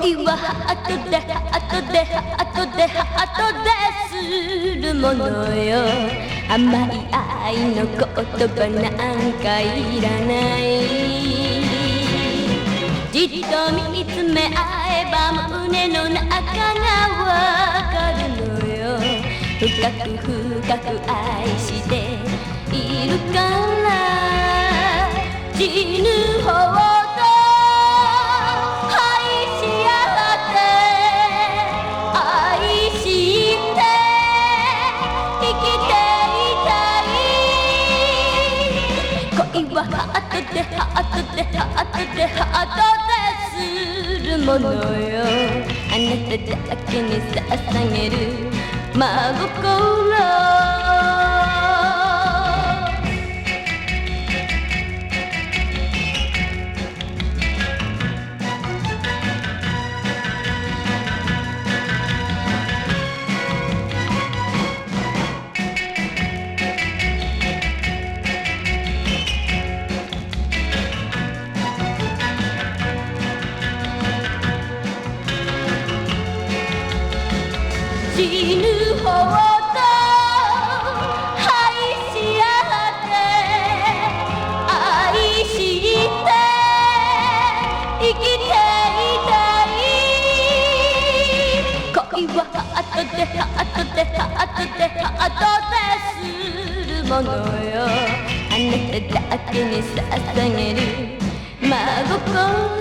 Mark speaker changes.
Speaker 1: 恋はハートでハートでハートでハートでするものよ。甘い愛の言葉なんかいらない。じっと見つめ合えば胸の中がわかるのよ。深く深く愛しているから。死ぬ恋はハートでハートでハートでハートでするものよあなただけに捧げる真心死ぬほど愛し合って愛して生きていたい恋はハートでハートでハートでハートでするものよあなただけに捧げる真心